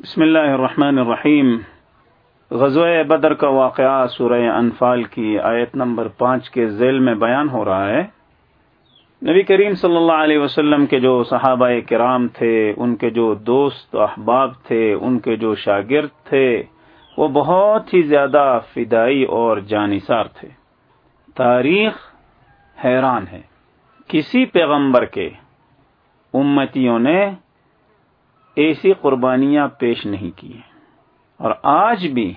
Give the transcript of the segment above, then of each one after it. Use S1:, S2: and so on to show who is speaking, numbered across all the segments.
S1: بسم اللہ الرحمن الرحیم۔ غزوہ بدر کا واقعہ سورہ انفال کی آیت نمبر پانچ کے ذیل میں بیان ہو رہا ہے۔ نبی کریم صلی اللہ علیہ وسلم کے جو صحابہ کرام تھے، ان کے جو دوست احباب تھے، ان کے جو شاگرد تھے، وہ بہت ہی زیادہ فدائی اور جانصار تھے۔ تاریخ حیران ہے۔ کسی پیغمبر کے امتیوں نے ایسی قربانیاں پیش نہیں کی اور آج بھی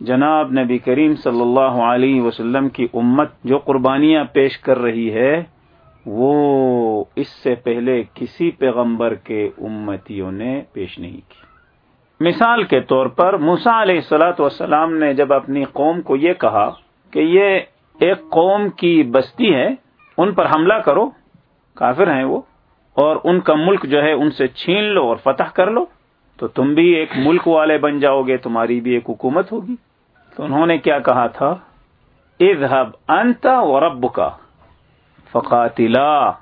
S1: جناب نبی کریم صلی اللہ علیہ وسلم کی امت جو قربانیاں پیش کر رہی ہے، وہ اس سے پہلے کسی پیغمبر کے امتیوں نے پیش نہیں کی۔ مثال کے طور پر موسا علیہ السلاۃ والسلام نے جب اپنی قوم کو یہ کہا کہ یہ ایک قوم کی بستی ہے، ان پر حملہ کرو، کافر ہیں وہ۔ اور ان کا ملک جو ہے ان سے چھین لو اور فتح کر لو، تو تم بھی ایک ملک والے بن جاؤ گے، تمہاری بھی ایک حکومت ہوگی۔ تو انہوں نے کیا کہا تھا؟ اذهب انت و کا فقاتلا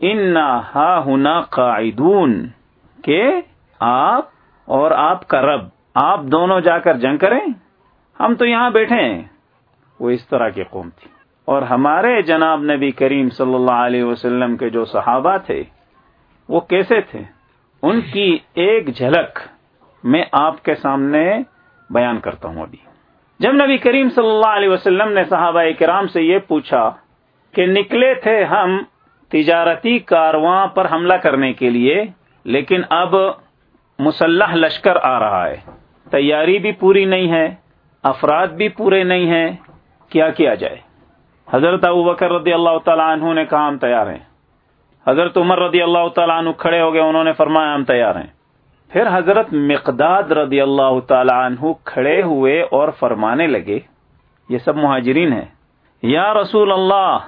S1: ان ہا ہنا قاعدون، کہ آپ اور آپ کا رب، آپ دونوں جا کر جنگ کریں۔ ہم تو یہاں بیٹھے ہیں۔ وہ اس طرح کی قوم تھی۔ اور ہمارے جناب نبی کریم صلی اللہ علیہ وسلم کے جو صحابہ تھے وہ کیسے تھے؟ ان کی ایک جھلک میں آپ کے سامنے بیان کرتا ہوں ابھی۔ جب نبی کریم صلی اللہ علیہ وسلم نے صحابہ کرام سے یہ پوچھا کہ نکلے تھے ہم تجارتی کارواں پر حملہ کرنے کے لیے، لیکن اب مسلح لشکر آ رہا ہے۔ تیاری بھی پوری نہیں ہے، افراد بھی پورے نہیں ہیں، کیا کیا جائے؟ حضرت ابو بکر رضی اللہ تعالیٰ عنہ نے کہا، ہم تیار ہیں۔ حضرت عمر رضی اللہ تعالیٰ عنہ کھڑے ہو گئے، انہوں نے فرمایا، ہم تیار ہیں۔ پھر حضرت مقداد رضی اللہ تعالیٰ عنہ کھڑے ہوئے اور فرمانے لگے، یہ سب مہاجرین ہیں۔ یا رسول اللہ،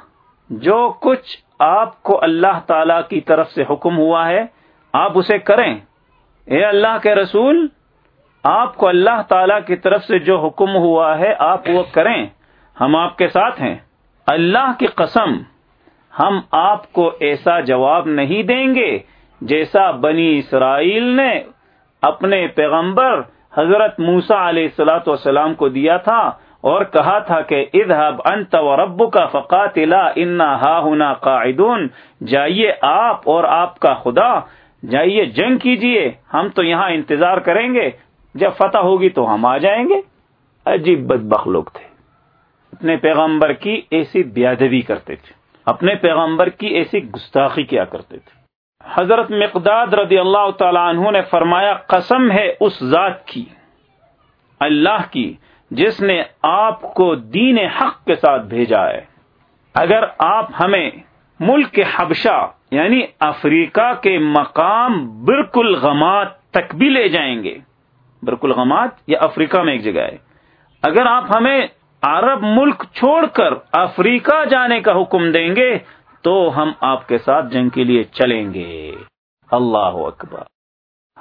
S1: جو کچھ آپ کو اللہ تعالی کی طرف سے حکم ہوا ہے، آپ اسے کریں۔ اے اللہ کے رسول، آپ کو اللہ تعالی کی طرف سے جو حکم ہوا ہے، آپ وہ کریں۔ ہم آپ کے ساتھ ہیں۔ اللہ کی قسم ہم آپ کو ایسا جواب نہیں دیں گے جیسا بنی اسرائیل نے اپنے پیغمبر حضرت موسا علیہ السلاۃ والسلام کو دیا تھا اور کہا تھا کہ ادہب انت و رب کا فقاتلا انا ہا ہنا قاعدون، جائیے آپ اور آپ کا خدا، جائیے جنگ کیجیے، ہم تو یہاں انتظار کریں گے، جب فتح ہوگی تو ہم آ جائیں گے۔ عجیب بدبخ لوگ تھے۔ اپنے پیغمبر کی ایسی بیادبی کرتے تھے۔ اپنے پیغمبر کی ایسی گستاخی کیا کرتے تھے۔ حضرت مقداد رضی اللہ تعالی عنہ نے فرمایا، قسم ہے اس ذات کی، اللہ کی، جس نے آپ کو دین حق کے ساتھ بھیجا ہے۔ اگر آپ ہمیں ملک کے حبشہ یعنی افریقہ کے مقام برکل غمات تک بھی لے جائیں گے، برکل غمات یہ افریقہ میں ایک جگہ ہے۔ اگر آپ ہمیں عرب ملک چھوڑ کر افریقہ جانے کا حکم دیں گے تو ہم آپ کے ساتھ جنگ کے لیے چلیں گے۔ اللہ اکبر۔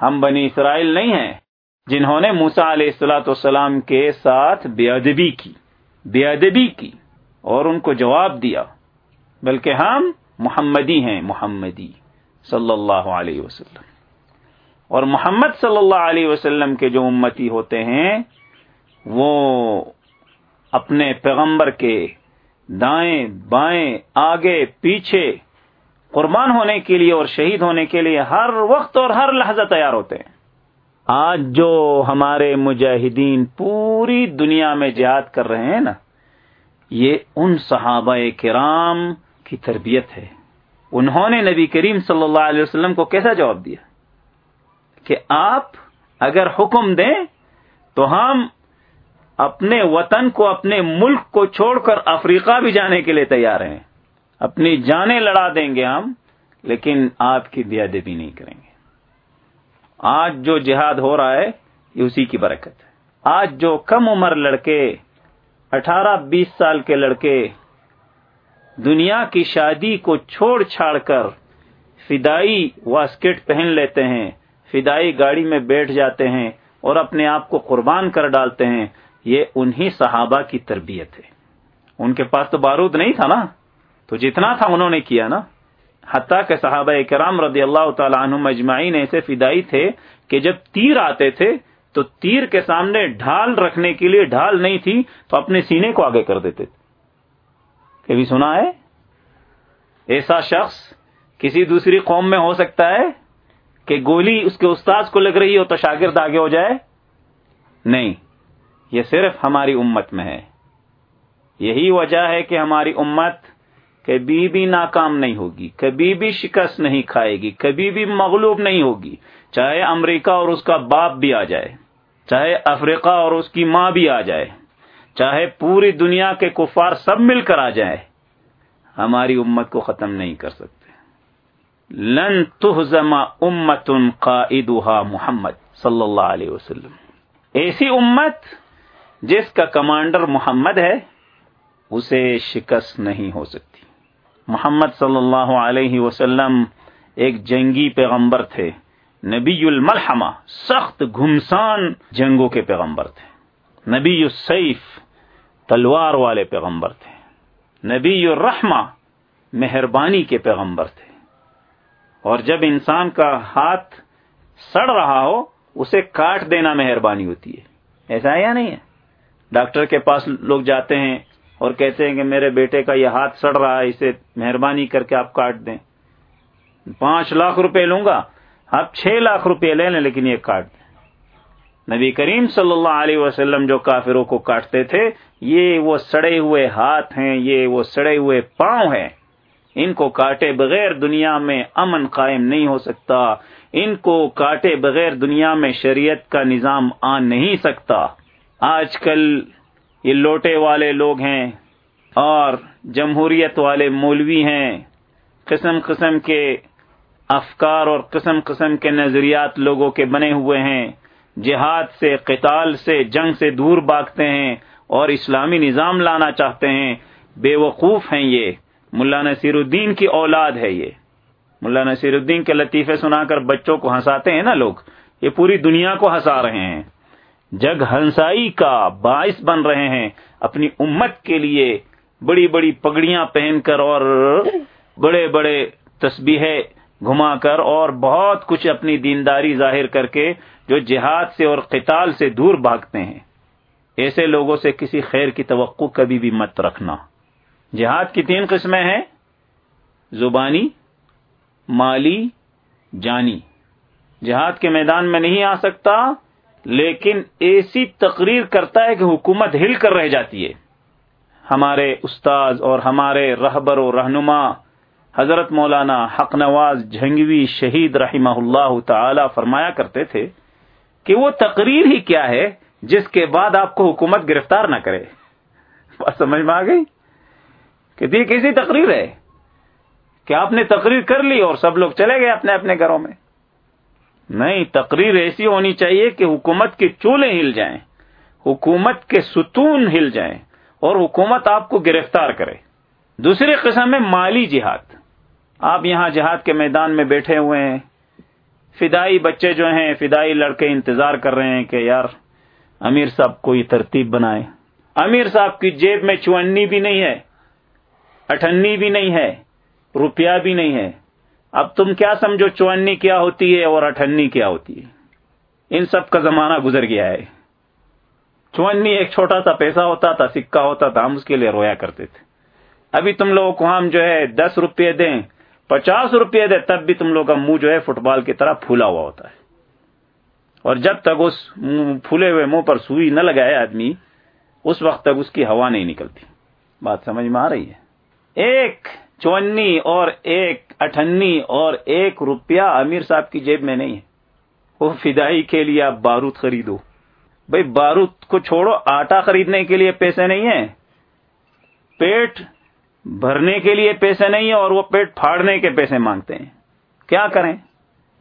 S1: ہم بنی اسرائیل نہیں ہیں، جنہوں نے موسا علیہ السلاۃ والسلام کے ساتھ بے ادبی کی، بے ادبی کی اور ان کو جواب دیا۔ بلکہ ہم محمدی ہیں، محمدی صلی اللہ علیہ وسلم۔ اور محمد صلی اللہ علیہ وسلم کے جو امتی ہوتے ہیں، وہ اپنے پیغمبر کے دائیں بائیں آگے پیچھے قربان ہونے کے لیے اور شہید ہونے کے لیے ہر وقت اور ہر لحظہ تیار ہوتے ہیں۔ آج جو ہمارے مجاہدین پوری دنیا میں جہاد کر رہے ہیں نا، یہ ان صحابہ کرام کی تربیت ہے۔ انہوں نے نبی کریم صلی اللہ علیہ وسلم کو کیسا جواب دیا؟ کہ آپ اگر حکم دیں تو ہم اپنے وطن کو، اپنے ملک کو چھوڑ کر افریقہ بھی جانے کے لیے تیار ہیں۔ اپنی جانیں لڑا دیں گے ہم، لیکن آپ کی بے ادبی نہیں کریں گے۔ آج جو جہاد ہو رہا ہے، یہ اسی کی برکت ہے۔ آج جو کم عمر لڑکے، اٹھارہ، بیس سال کے لڑکے دنیا کی شادی کو چھوڑ چھاڑ کر فدائی واسکٹ پہن لیتے ہیں، فدائی گاڑی میں بیٹھ جاتے ہیں اور اپنے آپ کو قربان کر ڈالتے ہیں یہ انہی صحابہ کی تربیت ہے۔ ان کے پاس تو بارود نہیں تھا نا۔ تو جتنا تھا انہوں نے کیا نا۔ حتیٰ کہ صحابہ کرام رضی اللہ تعالیٰ عنہ مجمعین ایسے فدائی تھے کہ جب تیر آتے تھے تو تیر کے سامنے ڈھال رکھنے کے لیے ڈھال نہیں تھی تو اپنے سینے کو آگے کر دیتے تھے۔ کبھی سنا ہے؟ ایسا شخص کسی دوسری قوم میں ہو سکتا ہے کہ گولی اس کے استاذ کو لگ رہی ہو تو شاگرد آگے ہو جائے؟ نہیں۔ یہ صرف ہماری امت میں ہے۔ یہی وجہ ہے کہ ہماری امت کبھی بھی ناکام نہیں ہوگی، کبھی بھی شکست نہیں کھائے گی، کبھی بھی مغلوب نہیں ہوگی۔ چاہے امریکہ اور اس کا باپ بھی آ جائے، چاہے افریقہ اور اس کی ماں بھی آ جائے، چاہے پوری دنیا کے کفار سب مل کر آ جائے ہماری امت کو ختم نہیں کر سکتے۔ لن تہزم امت قائدها محمد صلی اللہ علیہ وسلم۔ ایسی امت جس کا کمانڈر محمد ہے، اسے شکست نہیں ہو سکتی۔ محمد صلی اللہ علیہ وسلم ایک جنگی پیغمبر تھے۔ نبی الملحمہ، سخت گھمسان جنگوں کے پیغمبر تھے۔ نبی السیف، تلوار والے پیغمبر تھے۔ نبی الرحمہ، مہربانی کے پیغمبر تھے۔ اور جب انسان کا ہاتھ سڑ رہا ہو، اسے کاٹ دینا مہربانی ہوتی ہے۔ ایسا ہے یا نہیں ہے؟ ڈاکٹر کے پاس لوگ جاتے ہیں اور کہتے ہیں کہ میرے بیٹے کا یہ ہاتھ سڑ رہا ہے، اسے مہربانی کر کے آپ کاٹ دیں۔ پانچ لاکھ روپے لوں گا۔ آپ چھ لاکھ روپے لے لیں، لیکن یہ کاٹ دیں۔ نبی کریم صلی اللہ علیہ وسلم جو کافروں کو کاٹتے تھے، یہ وہ سڑے ہوئے ہاتھ ہیں، یہ وہ سڑے ہوئے پاؤں ہیں۔ ان کو کاٹے بغیر دنیا میں امن قائم نہیں ہو سکتا۔ ان کو کاٹے بغیر دنیا میں شریعت کا نظام آ نہیں سکتا۔ آج کل یہ لوٹے والے لوگ ہیں اور جمہوریت والے مولوی ہیں۔ قسم قسم کے افکار اور قسم قسم کے نظریات لوگوں کے بنے ہوئے ہیں۔ جہاد سے، قتال سے، جنگ سے دور باغتے ہیں اور اسلامی نظام لانا چاہتے ہیں۔ بے وقوف ہیں یہ۔ ملا نصیر الدین کی اولاد ہے یہ۔ ملا نصیر الدین کے لطیفے سنا کر بچوں کو ہنساتے ہیں نا لوگ۔ یہ پوری دنیا کو ہنسا رہے ہیں۔ جگ ہنسائی کا باعث بن رہے ہیں۔ اپنی امت کے لیے بڑی بڑی پگڑیاں پہن کر اور بڑے بڑے تسبیحیں گھما کر اور بہت کچھ اپنی دینداری ظاہر کر کے جو جہاد سے اور قتال سے دور بھاگتے ہیں۔ ایسے لوگوں سے کسی خیر کی توقع کبھی بھی مت رکھنا۔ جہاد کی تین قسمیں ہیں۔ زبانی، مالی، جانی۔ جہاد کے میدان میں نہیں آ سکتا۔ لیکن ایسی تقریر کرتا ہے کہ حکومت ہل کر رہ جاتی ہے۔ ہمارے استاذ اور ہمارے رہبر و رہنما، حضرت مولانا حق نواز جھنگوی شہید رحمہ اللہ تعالی فرمایا کرتے تھے کہ وہ تقریر ہی کیا ہے جس کے بعد آپ کو حکومت گرفتار نہ کرے۔ بات سمجھ میں آ گئی؟ کہ دی کسی تقریر ہے کہ آپ نے تقریر کر لی اور سب لوگ چلے گئے اپنے اپنے گھروں میں۔ نہیں، تقریر ایسی ہونی چاہیے کہ حکومت کے چولہے ہل جائیں، حکومت کے ستون ہل جائیں اور حکومت آپ کو گرفتار کرے۔ دوسری قسم ہے مالی جہاد۔ آپ یہاں جہاد کے میدان میں بیٹھے ہوئے ہیں۔ فدائی بچے جو ہیں، فدائی لڑکے انتظار کر رہے ہیں کہ یار، امیر صاحب کوئی ترتیب بنائے۔ امیر صاحب کی جیب میں چونی بھی نہیں ہے، اٹھنی بھی نہیں ہے، روپیہ بھی نہیں ہے۔ اب تم کیا سمجھو چونی کیا ہوتی ہے اور اٹھنی کیا ہوتی ہے؟ ان سب کا زمانہ گزر گیا ہے۔ چونی ایک چھوٹا سا پیسہ ہوتا تھا، سکہ ہوتا تھا، ہم اس کے لیے رویا کرتے تھے۔ ابھی تم لوگوں کو ہم جو ہے دس روپے دیں، پچاس روپے دیں، تب بھی تم لوگ کا منہ جو ہے فٹ بال کی طرح پھولا ہوا ہوتا ہے۔ اور جب تک اس پھولے ہوئے منہ پر سوئی نہ لگائے آدمی، اس وقت تک اس کی ہوا نہیں نکلتی۔ بات سمجھ میں آ رہی ہے؟ ایک چونی اور ایک اٹھنی اور ایک روپیہ امیر صاحب کی جیب میں نہیں ہے۔ وہ فدائی کے لیے آپ بارود خریدو۔ بھائی بارود کو چھوڑو، آٹا خریدنے کے لیے پیسے نہیں ہیں۔ پیٹ بھرنے کے لیے پیسے نہیں ہیں اور وہ پیٹ پھاڑنے کے پیسے مانگتے ہیں۔ کیا کریں؟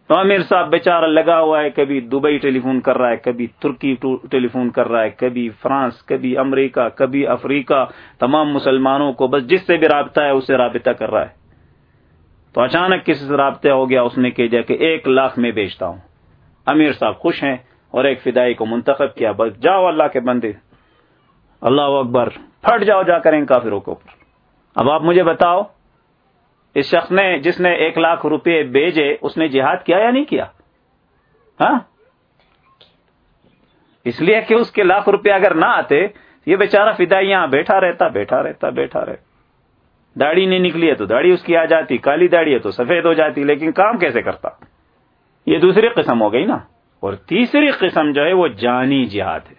S1: تو امیر صاحب بیچارہ لگا ہوا ہے، کبھی دبئی ٹیلی فون کر رہا ہے، کبھی ترکی ٹیلی فون کر رہا ہے، کبھی فرانس، کبھی امریکہ، کبھی افریقہ، تمام مسلمانوں کو بس جس سے بھی رابطہ ہے، اسے رابطہ کر رہا ہے۔ تو اچانک کسی سے رابطہ ہو گیا؟ اس نے کہا کہ ایک لاکھ میں بیچتا ہوں۔ امیر صاحب خوش ہیں اور ایک فدائی کو منتخب کیا۔ بس جاؤ اللہ کے بندے۔ اللہ اکبر، پھٹ جاؤ جا کر ان کافروں کے اوپر۔ اب آپ مجھے بتاؤ اس شخص نے جس نے ایک لاکھ روپے بیجے اس نے جہاد کیا یا نہیں کیا؟ ہاں؟ اس لیے کہ اس کے لاکھ روپے اگر نہ آتے، یہ بیچارہ فدائی یہاں بیٹھا رہتا بیٹھا رہتا بیٹھا رہتا۔ داڑھی نہیں نکلی ہے تو داڑھی اس کی آ جاتی، کالی داڑھی ہے تو سفید ہو جاتی، لیکن کام کیسے کرتا؟ یہ دوسری قسم ہو گئی نا۔ اور تیسری قسم جو ہے وہ جانی جہاد ہے،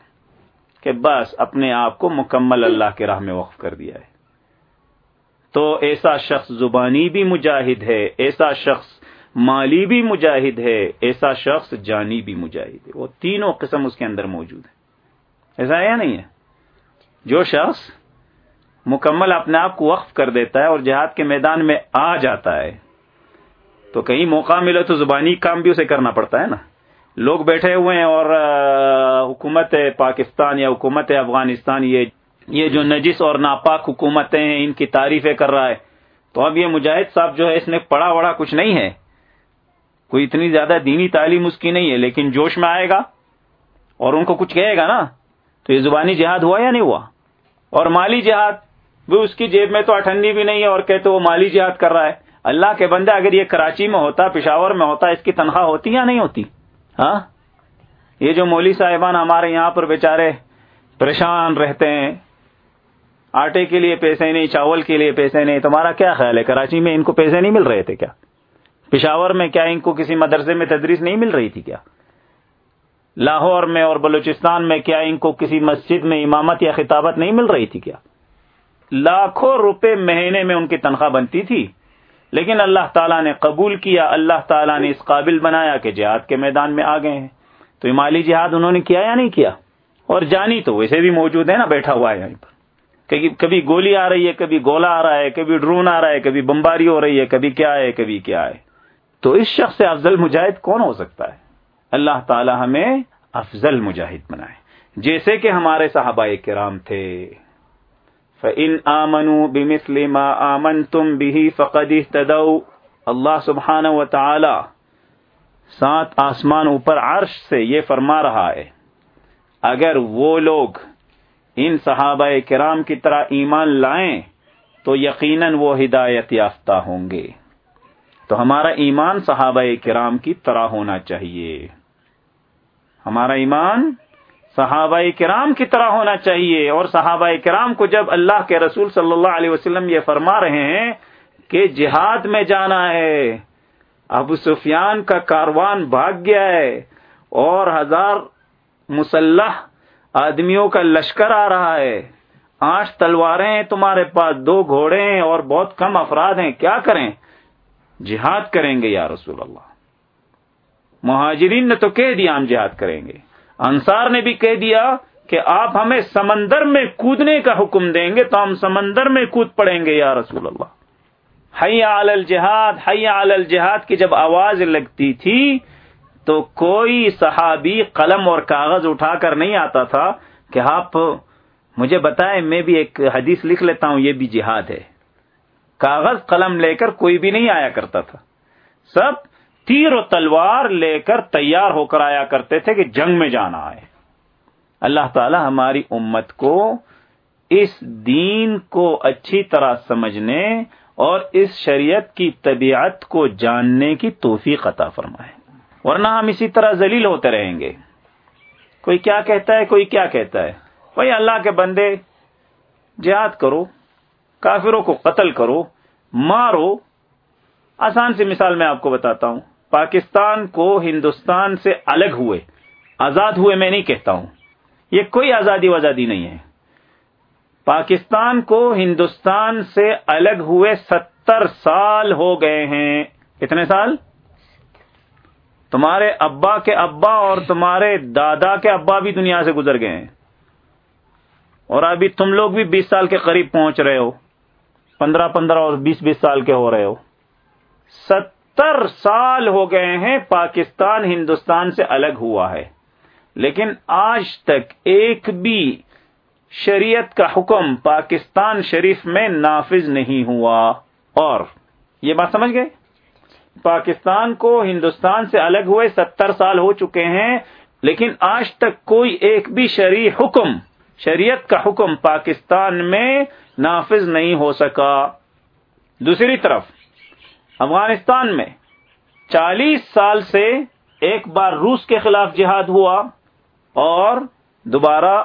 S1: کہ بس اپنے آپ کو مکمل اللہ کے راہ میں وقف کر دیا ہے۔ تو ایسا شخص زبانی بھی مجاہد ہے، ایسا شخص مالی بھی مجاہد ہے، ایسا شخص جانی بھی مجاہد ہے۔ وہ تینوں قسم اس کے اندر موجود ہے ایسا ہے یا نہیں ہے؟ جو شخص مکمل اپنے آپ کو وقف کر دیتا ہے اور جہاد کے میدان میں آ جاتا ہے، تو کہیں موقع ملے تو زبانی کام بھی اسے کرنا پڑتا ہے نا۔ لوگ بیٹھے ہوئے ہیں اور حکومت پاکستان یا حکومت افغانستان یہ یہ جو نجس اور ناپاک حکومتیں ہیں، ان کی تعریفیں کر رہا ہے۔ تو اب یہ مجاہد صاحب جو ہے، اس نے پڑا وڑا کچھ نہیں ہے۔ کوئی اتنی زیادہ دینی تعلیم اس کی نہیں ہے، لیکن جوش میں آئے گا اور ان کو کچھ کہے گا نا۔ تو یہ زبانی جہاد ہوا یا نہیں ہوا؟ اور مالی جہاد؟ وہ اس کی جیب میں تو اٹھنی بھی نہیں ہے اور کہتے وہ مالی جہاد کر رہا ہے۔ اللہ کے بندے، اگر یہ کراچی میں ہوتا، پشاور میں ہوتا، اس کی تنخواہ ہوتی یا نہیں ہوتی؟ ہاں؟ یہ جو مولی صاحبان ہمارے یہاں پر بیچارے پریشان رہتے ہیں۔ آٹے کے لیے پیسے نہیں، چاول کے لیے پیسے نہیں، تمہارا کیا خیال ہے؟ کراچی میں ان کو پیسے نہیں مل رہے تھے کیا؟ پشاور میں کیا ان کو کسی مدرسے میں تدریس نہیں مل رہی تھی کیا؟ لاہور میں اور بلوچستان میں کیا ان کو کسی مسجد میں امامت یا خطابت نہیں مل رہی تھی کیا؟ لاکھوں روپے مہینے میں ان کی تنخواہ بنتی تھی، لیکن اللہ تعالیٰ نے قبول کیا، اللہ تعالیٰ نے اس قابل بنایا کہ جہاد کے میدان میں آ گئے ہیں۔ تو مالی جہاد انہوں نے کیا یا نہیں کیا؟ اور جانی تو، ویسے بھی موجود ہے نا، بیٹھا ہوا ہے یہیں پر۔ کبھی گولی آ رہی ہے، کبھی گولا آ رہا ہے، کبھی ڈرون آ رہا ہے، کبھی بمباری ہو رہی ہے، کبھی کیا ہے، کبھی کیا ہے۔ تو اس شخص سے افضل مجاہد کون ہو سکتا ہے؟ اللہ تعالی ہمیں افضل مجاہد بنائے۔ جیسے کہ ہمارے صحابہ کرام تھے۔ فَإِنْ آمَنُوا بِمِثْلِ مَا آمَنْتُمْ بِهِ فَقَدِ اهْتَدَوْا۔ اللہ سبحانہ و تعالی سات آسمان اوپر عرش سے یہ فرما رہا ہے۔ اگر وہ لوگ ان صحابہ کرام کی طرح ایمان لائیں تو یقیناً وہ ہدایت یافتہ ہوں گے۔ تو ہمارا ایمان صحابہ کرام کی طرح ہونا چاہیے۔ ہمارا ایمان صحابہ کرام کی طرح ہونا چاہیے۔ اور صحابہ کرام کو جب اللہ کے رسول صلی اللہ علیہ وسلم یہ فرما رہے ہیں کہ جہاد میں جانا ہے، ابو سفیان کا کاروان بھاگ گیا ہے اور ہزار مسلح آدمیوں کا لشکر آ رہا ہے۔ آٹھ تلواریں ہیں تمہارے پاس دو گھوڑے ہیں اور بہت کم افراد ہیں۔ کیا کریں؟ جہاد کریں گے یا رسول اللہ۔ مہاجرین نے تو کہہ دیا ہم جہاد کریں گے۔ انصار نے بھی کہہ دیا کہ آپ ہمیں سمندر میں کودنے کا حکم دیں گے تو ہم سمندر میں کود پڑیں گے یا رسول اللہ۔ حیا الجہاد حیا الجہاد کی جب آواز لگتی تھی تو کوئی صحابی قلم اور کاغذ اٹھا کر نہیں آتا تھا کہ آپ مجھے بتائیں، میں بھی ایک حدیث لکھ لیتا ہوں، یہ بھی جہاد ہے۔ کاغذ قلم لے کر کوئی بھی نہیں آیا کرتا تھا۔ سب تیر و تلوار لے کر تیار ہو کر آیا کرتے تھے کہ جنگ میں جانا ہے۔ اللہ تعالی ہماری امت کو اس دین کو اچھی طرح سمجھنے اور اس شریعت کی طبیعت کو جاننے کی توفیق عطا فرمائے۔ ورنہ ہم اسی طرح ذلیل ہوتے رہیں گے۔ کوئی کیا کہتا ہے، کوئی کیا کہتا ہے۔ بھائی اللہ کے بندے، جہاد کرو، کافروں کو قتل کرو، مارو۔ آسان سی مثال میں آپ کو بتاتا ہوں۔ پاکستان کو ہندوستان سے الگ ہوئے، آزاد ہوئے میں نہیں کہتا ہوں۔ یہ کوئی آزادی وزادی نہیں ہے۔ پاکستان کو ہندوستان سے الگ ہوئے ستر سال ہو گئے ہیں۔ کتنے سال؟ تمہارے ابا کے ابا اور تمہارے دادا کے ابا بھی دنیا سے گزر گئے ہیں۔ اور ابھی تم لوگ بھی بیس سال کے قریب پہنچ رہے ہو۔ پندرہ پندرہ اور بیس بیس سال کے ہو رہے ہو۔ ستر سال ہو گئے ہیں پاکستان ہندوستان سے الگ ہوا ہے۔ لیکن آج تک ایک بھی شریعت کا حکم پاکستان شریف میں نافذ نہیں ہوا۔ اور یہ بات سمجھ گئے؟ پاکستان کو ہندوستان سے الگ ہوئے ستر سال ہو چکے ہیں، لیکن آج تک کوئی ایک بھی شریع حکم، شریعت کا حکم پاکستان میں نافذ نہیں ہو سکا۔ دوسری طرف، افغانستان میں چالیس سال سے ایک بار روس کے خلاف جہاد ہوا اور دوبارہ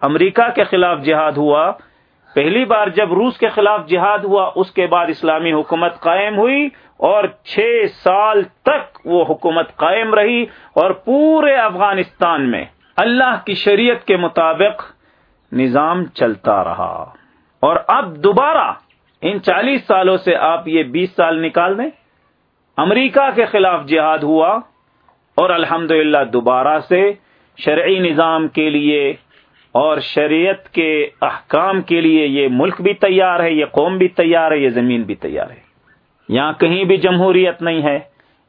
S1: امریکہ کے خلاف جہاد ہوا۔ پہلی بار جب روس کے خلاف جہاد ہوا، اس کے بعد اسلامی حکومت قائم ہوئی۔ اور چھ سال تک وہ حکومت قائم رہی اور پورے افغانستان میں اللہ کی شریعت کے مطابق نظام چلتا رہا۔ اور اب دوبارہ ان چالیس سالوں سے آپ یہ بیس سال نکال دیں۔ امریکہ کے خلاف جہاد ہوا اور الحمد دوبارہ سے شرعی نظام کے لیے اور شریعت کے احکام کے لیے یہ ملک بھی تیار ہے، یہ قوم بھی تیار ہے، یہ زمین بھی تیار ہے۔ یہاں کہیں بھی جمہوریت نہیں ہے،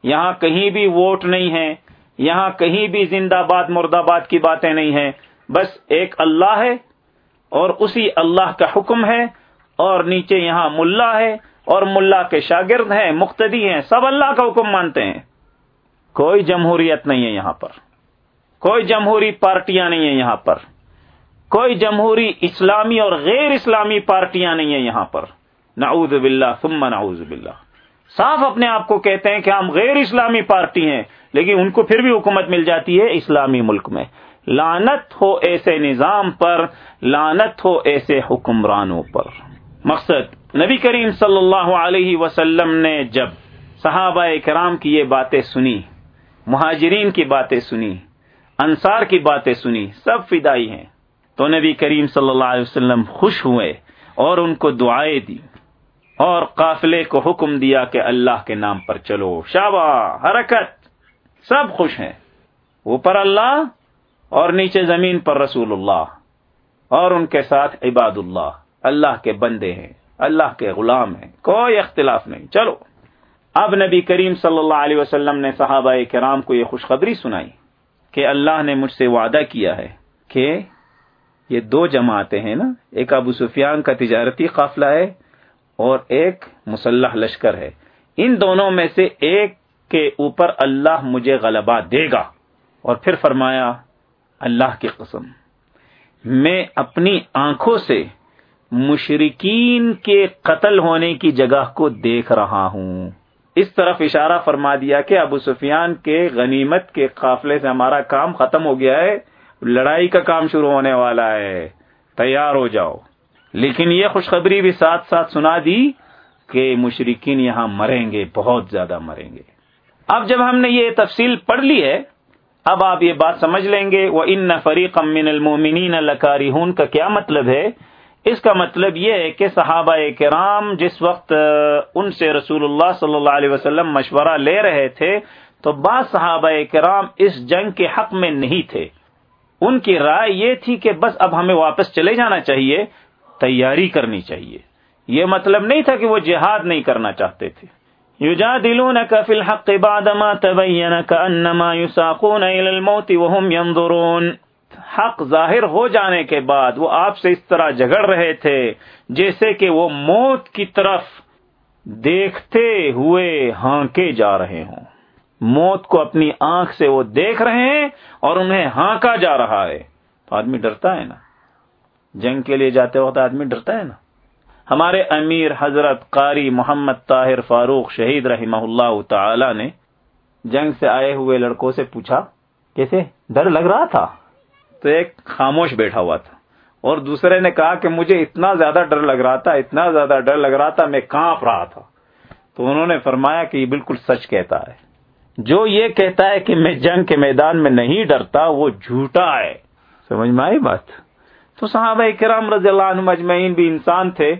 S1: یہاں کہیں بھی ووٹ نہیں ہے، یہاں کہیں بھی زندہ باد مرد آباد کی باتیں نہیں ہیں۔ بس ایک اللہ ہے اور اسی اللہ کا حکم ہے اور نیچے یہاں ملا ہے اور ملا کے شاگرد ہیں، مقتدی ہیں، سب اللہ کا حکم مانتے ہیں۔ کوئی جمہوریت نہیں ہے یہاں پر۔ کوئی جمہوری پارٹیاں نہیں ہیں یہاں پر۔ کوئی جمہوری اسلامی اور غیر اسلامی پارٹیاں نہیں ہیں یہاں پر۔ نعوذ باللہ ثم نعوذ باللہ۔ صاف اپنے آپ کو کہتے ہیں کہ ہم غیر اسلامی پارٹی ہیں، لیکن ان کو پھر بھی حکومت مل جاتی ہے اسلامی ملک میں۔ لانت ہو ایسے نظام پر لانت ہو ایسے حکمرانوں پر۔ مقصد، نبی کریم صلی اللہ علیہ وسلم نے جب صحابہ کرام کی یہ باتیں سنی، مہاجرین کی باتیں سنی، انصار کی باتیں سنی، سب فدائی ہیں۔ تو نبی کریم صلی اللہ علیہ وسلم خوش ہوئے اور ان کو دعائیں دی اور قافلے کو حکم دیا کہ اللہ کے نام پر چلو۔ شابا حرکت، سب خوش ہیں۔ اوپر اللہ اور نیچے زمین پر رسول اللہ اور ان کے ساتھ عباد اللہ۔ اللہ کے بندے ہیں، اللہ کے غلام ہیں، کوئی اختلاف نہیں۔ چلو۔ اب نبی کریم صلی اللہ علیہ وسلم نے صحابہ کرام کو یہ خوشخبری سنائی کہ اللہ نے مجھ سے وعدہ کیا ہے کہ یہ دو جماعتیں ہیں نا۔ ایک ابو سفیان کا تجارتی قافلہ ہے اور ایک مسلح لشکر ہے۔ ان دونوں میں سے ایک کے اوپر اللہ مجھے غلبہ دے گا۔ اور پھر فرمایا، اللہ کی قسم، میں اپنی آنکھوں سے مشرقین کے قتل ہونے کی جگہ کو دیکھ رہا ہوں۔ اس طرف اشارہ فرما دیا کہ ابو سفیان کے غنیمت کے قافلے سے ہمارا کام ختم ہو گیا ہے، لڑائی کا کام شروع ہونے والا ہے۔ تیار ہو جاؤ۔ لیکن یہ خوشخبری بھی ساتھ ساتھ سنا دی کہ مشرقین یہاں مریں گے، بہت زیادہ مریں گے۔ اب جب ہم نے یہ تفصیل پڑھ لی ہے، اب آپ یہ بات سمجھ لیں گے وہ ان فریق من المومنین لکاری کا کیا مطلب ہے؟ اس کا مطلب یہ ہے کہ صحابہ کرام جس وقت ان سے رسول اللہ صلی اللہ علیہ وسلم مشورہ لے رہے تھے، تو بعض صحابہ کرام اس جنگ کے حق میں نہیں تھے۔ ان کی رائے یہ تھی کہ بس اب ہمیں واپس چلے جانا چاہیے تیاری کرنی چاہیے۔ یہ مطلب نہیں تھا کہ وہ جہاد نہیں کرنا چاہتے تھے۔ يجادلونك في الحق بعدما تبين كأنما يساقون إلى الموت وهم ينظرون حق ظاہر ہو جانے کے بعد وہ آپ سے اس طرح جھگڑ رہے تھے جیسے کہ وہ موت کی طرف دیکھتے ہوئے ہانکے جا رہے ہوں۔ موت کو اپنی آنکھ سے وہ دیکھ رہے ہیں اور انہیں ہانکا جا رہا ہے۔ تو آدمی ڈرتا ہے نا۔ جنگ کے لیے جاتے وقت آدمی ڈرتا ہے نا۔ ہمارے امیر حضرت قاری محمد طاہر فاروق شہید رحمہ اللہ تعالی نے جنگ سے آئے ہوئے لڑکوں سے پوچھا، کیسے؟ ڈر لگ رہا تھا؟ تو ایک خاموش بیٹھا ہوا تھا۔ اور دوسرے نے کہا کہ مجھے اتنا زیادہ ڈر لگ رہا تھا، اتنا زیادہ ڈر لگ رہا تھا، میں کانپ رہا تھا۔ تو انہوں نے فرمایا کہ یہ بالکل سچ کہتا ہے۔ جو یہ کہتا ہے کہ میں جنگ کے میدان میں نہیں ڈرتا، وہ جھوٹا ہے۔ سمجھ میں آئی بات؟ تو صحابہ کرام رضی اللہ عنہ مجمعین بھی انسان تھے۔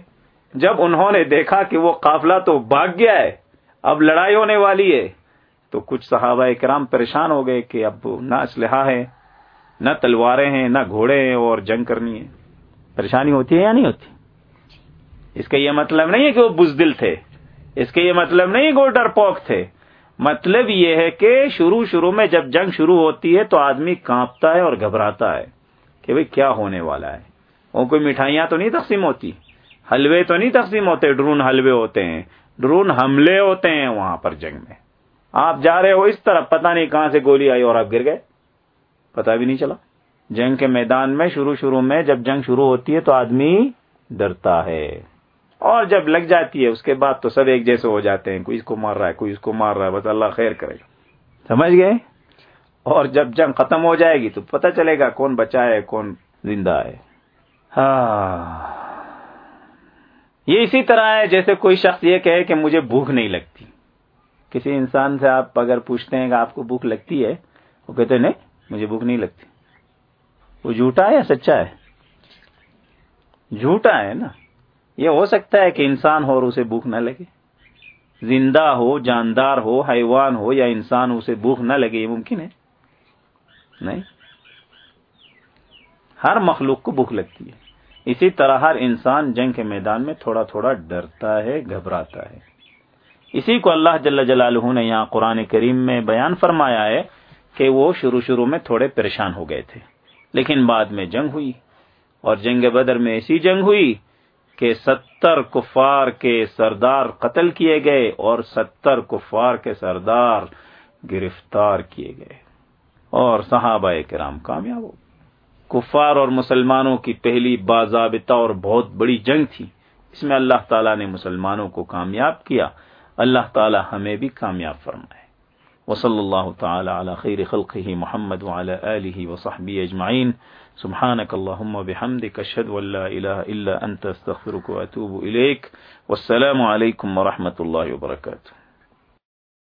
S1: جب انہوں نے دیکھا کہ وہ قافلہ تو بھاگ گیا ہے، اب لڑائی ہونے والی ہے، تو کچھ صحابہ کرام پریشان ہو گئے کہ اب نہ اسلحہ ہے نہ تلواریں ہیں، نہ گھوڑے ہیں اور جنگ کرنی ہے۔ پریشانی ہوتی ہے یا نہیں ہوتی؟ اس کا یہ مطلب نہیں ہے کہ وہ بزدل تھے، اس کا یہ مطلب نہیں کہ وہ ڈر پوک تھے۔ مطلب یہ ہے کہ شروع شروع میں جب جنگ شروع ہوتی ہے تو آدمی کانپتا ہے اور گھبراتا ہے۔ کہ بھئی کیا ہونے والا ہے؟ وہ کوئی مٹھائیاں تو نہیں تقسیم ہوتی؟ حلوے تو نہیں تقسیم ہوتے، ڈرون حلوے ہوتے ہیں، ڈرون حملے ہوتے ہیں وہاں پر جنگ میں۔ آپ جا رہے ہو اس طرح پتہ نہیں کہاں سے گولی آئی اور آپ گر گئے۔ پتا بھی نہیں چلا۔ جنگ کے میدان میں شروع شروع میں جب جنگ شروع ہوتی ہے تو آدمی ڈرتا ہے۔ اور جب لگ جاتی ہے، اس کے بعد تو سب ایک جیسے ہو جاتے ہیں، کوئی اس کو مار رہا ہے، کوئی اس کو مار رہا ہے، بس اللہ خیر کرے۔ گا سمجھ گئے؟ اور جب جنگ ختم ہو جائے گی تو پتہ چلے گا کون بچا ہے، کون زندہ ہے۔ ہاں۔ یہ اسی طرح ہے جیسے کوئی شخص یہ کہے کہ مجھے بھوک نہیں لگتی۔ کسی انسان سے آپ اگر پوچھتے ہیں کہ آپ کو بھوک لگتی ہے، وہ کہتے ہیں، نہیں، مجھے بھوک نہیں لگتی۔ وہ جھوٹا ہے یا سچا ہے؟ جھوٹا ہے نا۔ یہ ہو سکتا ہے کہ انسان ہو اور اسے بھوک نہ لگے۔ زندہ ہو، جاندار ہو، حیوان ہو یا انسان اسے بھوک نہ لگے، یہ ممکن ہے۔ نہیں؟ ہر مخلوق کو بھوک لگتی ہے۔ اسی طرح ہر انسان جنگ کے میدان میں تھوڑا تھوڑا ڈرتا ہے، گھبراتا ہے۔ اسی کو اللہ جل جلالہ نے یہاں قرآن کریم میں بیان فرمایا ہے کہ وہ شروع شروع میں تھوڑے پریشان ہو گئے تھے۔ لیکن بعد میں جنگ ہوئی۔ اور جنگ بدر میں ایسی جنگ ہوئی کہ ستر کفار کے سردار قتل کیے گئے اور ستر کفار کے سردار گرفتار کیے گئے۔ اور صحابہ کرام کامیاب ہو۔ کفار اور مسلمانوں کی پہلی باضابطہ اور بہت بڑی جنگ تھی۔ اس میں اللہ تعالیٰ نے مسلمانوں کو کامیاب کیا۔ اللہ تعالیٰ ہمیں بھی کامیاب فرمائے۔ وصلی اللہ تعالی علی خیر خلقه محمد وعلى آله وصحبه اجمعین۔ سبحانك اللهم بحمدك اشهد ان لا اله الا انت استغفرك واتوب اليك والسلام علیکم ورحمۃ اللہ وبرکاتہ۔